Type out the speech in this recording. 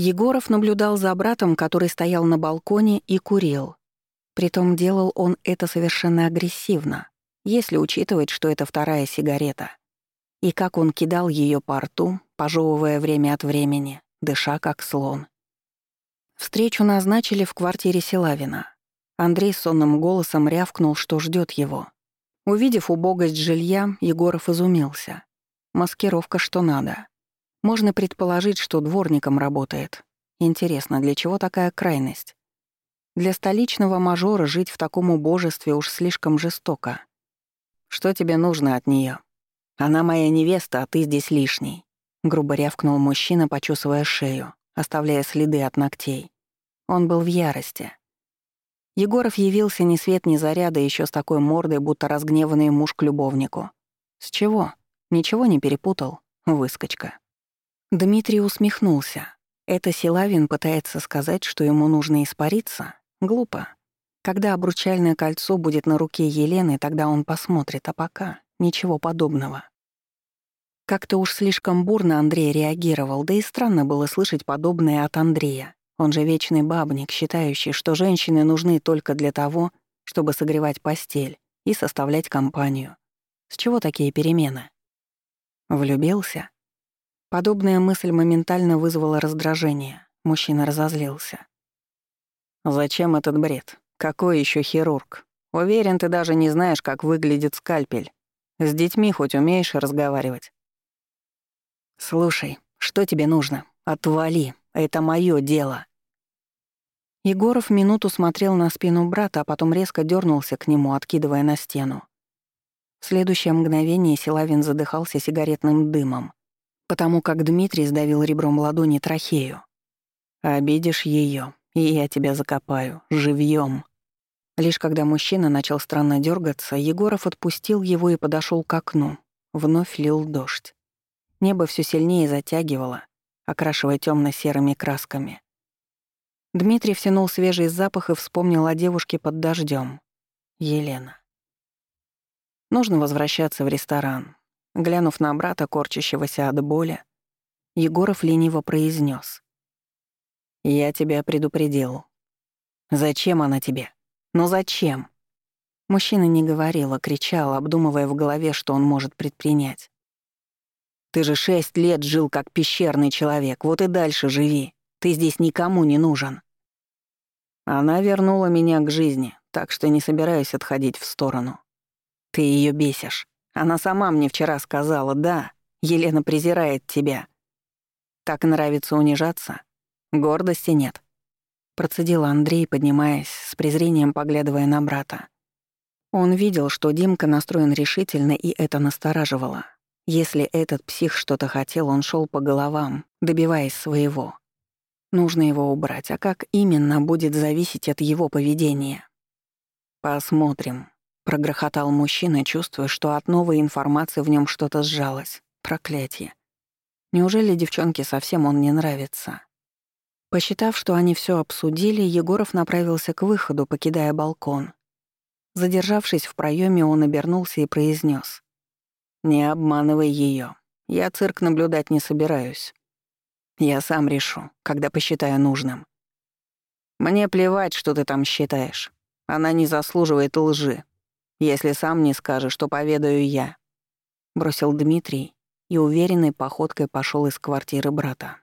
Егоров наблюдал за братом, который стоял на балконе и курил. Притом делал он это совершенно агрессивно, если учитывать, что это вторая сигарета. И как он кидал ее по рту, пожевывая время от времени, дыша как слон. Встречу назначили в квартире Силавина. Андрей сонным голосом рявкнул, что ждет его. Увидев убогость жилья, Егоров изумился. Маскировка что надо. Можно предположить, что дворником работает. Интересно, для чего такая крайность? Для столичного мажора жить в таком убожестве уж слишком жестоко. Что тебе нужно от нее? Она моя невеста, а ты здесь лишний. Грубо рявкнул мужчина, почесывая шею, оставляя следы от ногтей. Он был в ярости. Егоров явился ни свет ни заряда еще с такой мордой, будто разгневанный муж к любовнику. С чего? Ничего не перепутал? Выскочка. Дмитрий усмехнулся. Это Силавин пытается сказать, что ему нужно испариться? Глупо. Когда обручальное кольцо будет на руке Елены, тогда он посмотрит, а пока ничего подобного. Как-то уж слишком бурно Андрей реагировал, да и странно было слышать подобное от Андрея. Он же вечный бабник, считающий, что женщины нужны только для того, чтобы согревать постель и составлять компанию. С чего такие перемены? Влюбился? Подобная мысль моментально вызвала раздражение. Мужчина разозлился. «Зачем этот бред? Какой еще хирург? Уверен, ты даже не знаешь, как выглядит скальпель. С детьми хоть умеешь разговаривать?» «Слушай, что тебе нужно? Отвали, это мое дело!» Егоров минуту смотрел на спину брата, а потом резко дернулся к нему, откидывая на стену. В следующее мгновение Силавин задыхался сигаретным дымом потому как Дмитрий сдавил ребром ладони трахею. «Обидишь ее, и я тебя закопаю. Живьем». Лишь когда мужчина начал странно дергаться, Егоров отпустил его и подошел к окну. Вновь лил дождь. Небо все сильнее затягивало, окрашивая темно серыми красками. Дмитрий втянул свежий запах и вспомнил о девушке под дождем. Елена. Нужно возвращаться в ресторан. Глянув на брата, корчащегося от боли, Егоров лениво произнес: «Я тебя предупредил. Зачем она тебе? Но зачем?» Мужчина не говорил, а кричал, обдумывая в голове, что он может предпринять. «Ты же шесть лет жил как пещерный человек, вот и дальше живи. Ты здесь никому не нужен». Она вернула меня к жизни, так что не собираюсь отходить в сторону. Ты ее бесишь. Она сама мне вчера сказала, да, Елена презирает тебя. Так нравится унижаться? Гордости нет. Процедил Андрей, поднимаясь, с презрением поглядывая на брата. Он видел, что Димка настроен решительно, и это настораживало. Если этот псих что-то хотел, он шел по головам, добиваясь своего. Нужно его убрать, а как именно будет зависеть от его поведения? Посмотрим. Прогрохотал мужчина, чувствуя, что от новой информации в нем что-то сжалось. Проклятье. Неужели девчонке совсем он не нравится? Посчитав, что они все обсудили, Егоров направился к выходу, покидая балкон. Задержавшись в проеме, он обернулся и произнес: «Не обманывай ее. Я цирк наблюдать не собираюсь. Я сам решу, когда посчитаю нужным. Мне плевать, что ты там считаешь. Она не заслуживает лжи, если сам не скажешь, то поведаю я», — бросил Дмитрий и уверенной походкой пошел из квартиры брата.